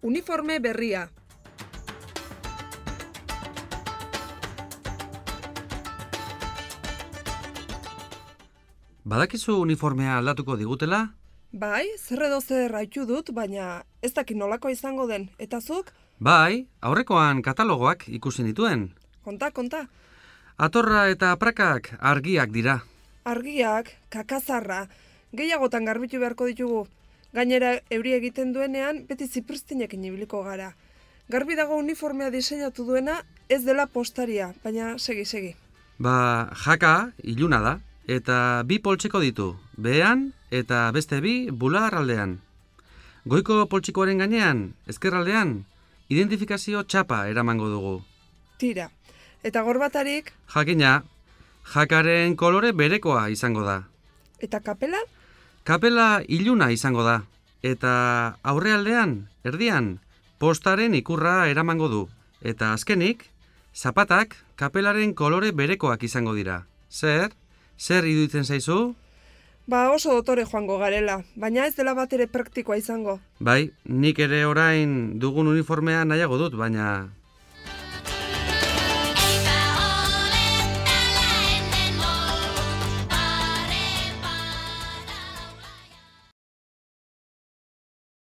Uniforme berria. Badakizu uniformea aldatuko digutela? Bai, zer edo zer dut, baina ez dakit nolako izango den. Eta zuk? Bai, aurrekoan katalogoak ikusi nituen. Konta, konta. Atorra eta prakak argiak dira. Argiak, kakazarra, gehiagotan garbitu beharko ditugu. Gainera, euri egiten duenean, beti zipristinekin ibiliko gara. Garbi dago uniformea diseinatu duena, ez dela postaria, baina segi, segi. Ba, jaka iluna da, eta bi poltsiko ditu, behean eta beste bi bular aldean. Goiko poltsikoaren gainean, ezkerraldean, identifikazio txapa eramango dugu. Tira. Eta gorbatarik, Jakina, jakaren kolore berekoa izango da. eta kapela? Kapela iluna izango da, eta aurrealdean, erdian, postaren ikurra eramango du. Eta azkenik, zapatak kapelaren kolore berekoak izango dira. Zer? Zer iduitzen zaizu? Ba oso dotore joango garela, baina ez dela bat ere praktikoa izango. Bai, nik ere orain dugun uniformea nahiago dut, baina